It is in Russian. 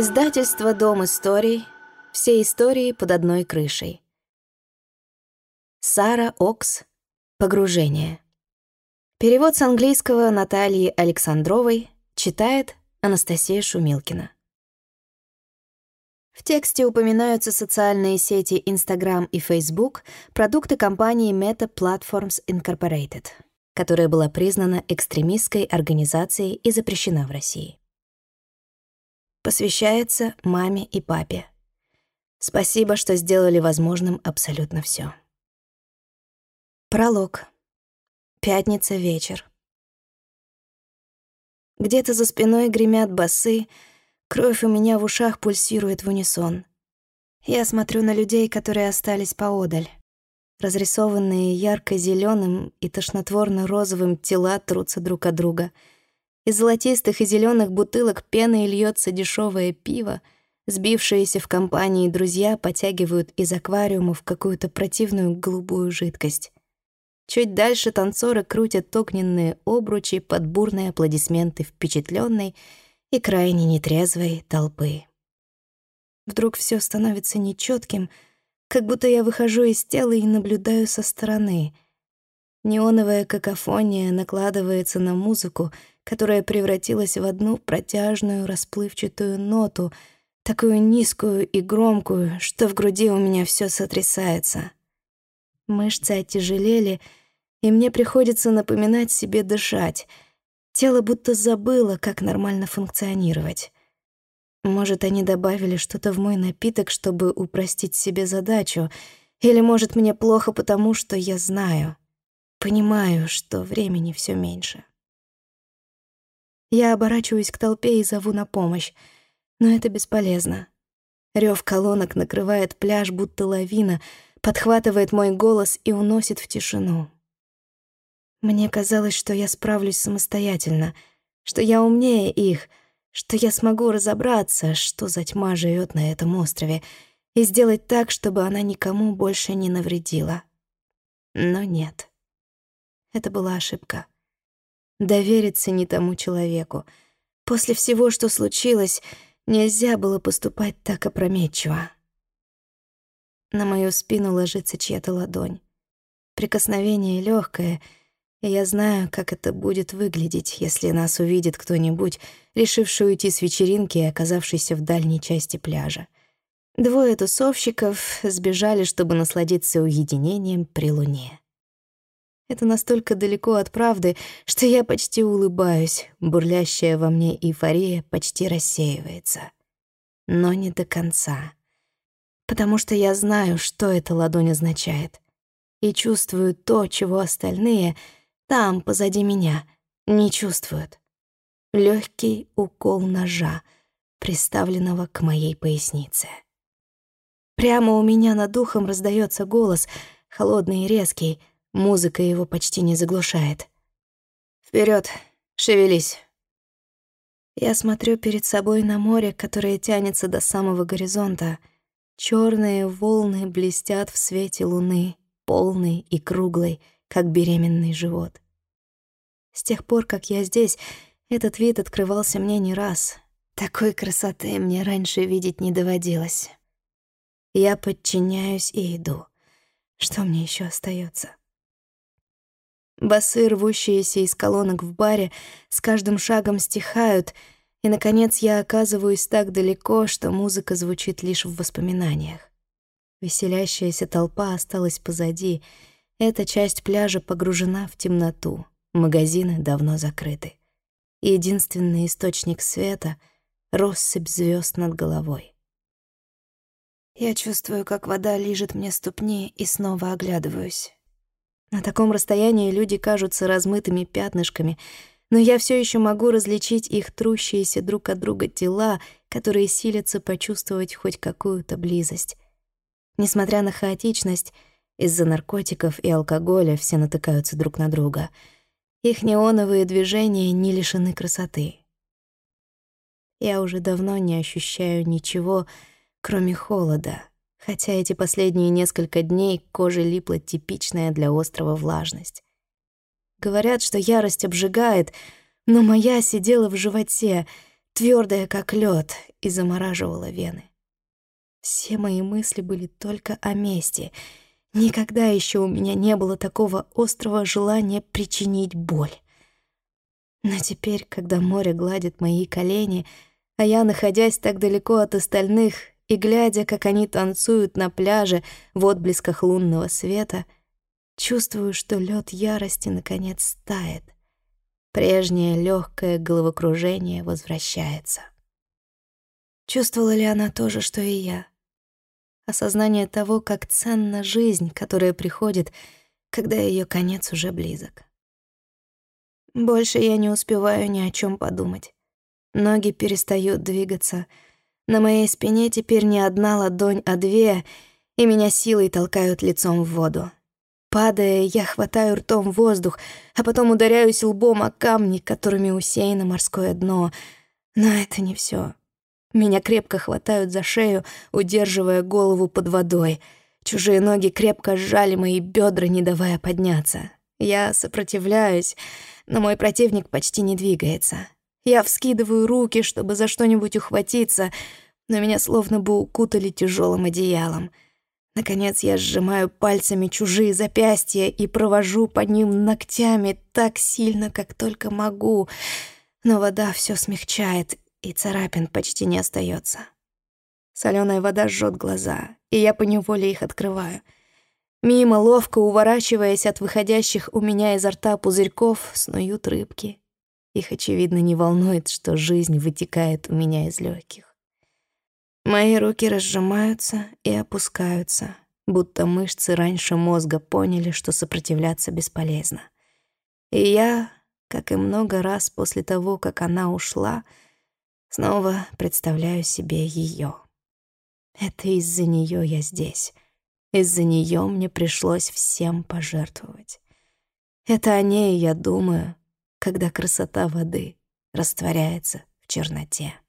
Издательство «Дом историй». Все истории под одной крышей. Сара Окс. Погружение. Перевод с английского Натальи Александровой читает Анастасия Шумилкина. В тексте упоминаются социальные сети Instagram и Facebook, продукты компании Meta Platforms Incorporated, которая была признана экстремистской организацией и запрещена в России. Посвящается маме и папе. Спасибо, что сделали возможным абсолютно все. Пролог. Пятница вечер. Где-то за спиной гремят басы, кровь у меня в ушах пульсирует в унисон. Я смотрю на людей, которые остались поодаль. Разрисованные ярко зеленым и тошнотворно-розовым тела трутся друг от друга. Из золотистых и зеленых бутылок пены льется дешевое пиво, сбившиеся в компании друзья потягивают из аквариумов какую-то противную голубую жидкость. Чуть дальше танцоры крутят огненные обручи под бурные аплодисменты впечатленной и крайне нетрезвой толпы. Вдруг все становится нечетким, как будто я выхожу из тела и наблюдаю со стороны. Неоновая какофония накладывается на музыку, которая превратилась в одну протяжную расплывчатую ноту, такую низкую и громкую, что в груди у меня все сотрясается. Мышцы оттяжелели — и мне приходится напоминать себе дышать. Тело будто забыло, как нормально функционировать. Может, они добавили что-то в мой напиток, чтобы упростить себе задачу, или, может, мне плохо потому, что я знаю, понимаю, что времени все меньше. Я оборачиваюсь к толпе и зову на помощь, но это бесполезно. Рев колонок накрывает пляж, будто лавина, подхватывает мой голос и уносит в тишину. Мне казалось, что я справлюсь самостоятельно, что я умнее их, что я смогу разобраться, что за тьма живет на этом острове, и сделать так, чтобы она никому больше не навредила. Но нет. Это была ошибка. Довериться не тому человеку. После всего, что случилось, нельзя было поступать так опрометчиво. На мою спину ложится чья-то ладонь. Прикосновение легкое — и я знаю, как это будет выглядеть, если нас увидит кто-нибудь, решивший уйти с вечеринки и оказавшийся в дальней части пляжа. Двое тусовщиков сбежали, чтобы насладиться уединением при луне. Это настолько далеко от правды, что я почти улыбаюсь, бурлящая во мне эйфория почти рассеивается. Но не до конца. Потому что я знаю, что эта ладонь означает. И чувствую то, чего остальные — там, позади меня, не чувствуют. Легкий укол ножа, приставленного к моей пояснице. Прямо у меня над духом раздается голос, холодный и резкий, музыка его почти не заглушает. Вперед, шевелись. Я смотрю перед собой на море, которое тянется до самого горизонта. Черные волны блестят в свете луны, полной и круглой, как беременный живот. С тех пор, как я здесь, этот вид открывался мне не раз. Такой красоты мне раньше видеть не доводилось. Я подчиняюсь и иду. Что мне еще остается? Басы, рвущиеся из колонок в баре, с каждым шагом стихают, и, наконец, я оказываюсь так далеко, что музыка звучит лишь в воспоминаниях. Веселящаяся толпа осталась позади — эта часть пляжа погружена в темноту, магазины давно закрыты. Единственный источник света — россыпь звезд над головой. Я чувствую, как вода лижет мне ступни и снова оглядываюсь. На таком расстоянии люди кажутся размытыми пятнышками, но я все еще могу различить их трущиеся друг от друга тела, которые силятся почувствовать хоть какую-то близость. Несмотря на хаотичность, из-за наркотиков и алкоголя все натыкаются друг на друга. Их неоновые движения не лишены красоты. Я уже давно не ощущаю ничего, кроме холода, хотя эти последние несколько дней к коже липла типичная для острова влажность. Говорят, что ярость обжигает, но моя сидела в животе, твердая как лед, и замораживала вены. Все мои мысли были только о мести. Никогда еще у меня не было такого острого желания причинить боль. Но теперь, когда море гладит мои колени, а я, находясь так далеко от остальных и глядя, как они танцуют на пляже в отблесках лунного света, чувствую, что лед ярости наконец тает. Прежнее легкое головокружение возвращается. Чувствовала ли она то же, что и я? Осознание того, как ценна жизнь, которая приходит, когда ее конец уже близок. Больше я не успеваю ни о чем подумать. Ноги перестают двигаться. На моей спине теперь не одна ладонь, а две, и меня силой толкают лицом в воду. Падая, я хватаю ртом воздух, а потом ударяюсь лбом о камни, которыми усеяно морское дно. Но это не все. Меня крепко хватают за шею, удерживая голову под водой. Чужие ноги крепко сжали мои бедра, не давая подняться. Я сопротивляюсь, но мой противник почти не двигается. Я вскидываю руки, чтобы за что-нибудь ухватиться, но меня словно бы укутали тяжелым одеялом. Наконец я сжимаю пальцами чужие запястья и провожу по ним ногтями так сильно, как только могу. Но вода все смягчает, и царапин почти не остается. Соленая вода жжет глаза, и я поневоле их открываю. Мимо, ловко уворачиваясь от выходящих у меня изо рта пузырьков, снуют рыбки. Их, очевидно, не волнует, что жизнь вытекает у меня из легких. Мои руки разжимаются и опускаются, будто мышцы раньше мозга поняли, что сопротивляться бесполезно. И я, как и много раз после того, как она ушла, — Снова представляю себе ее. Это из-за нее я здесь. Из-за нее мне пришлось всем пожертвовать. Это о ней я думаю, когда красота воды растворяется в черноте.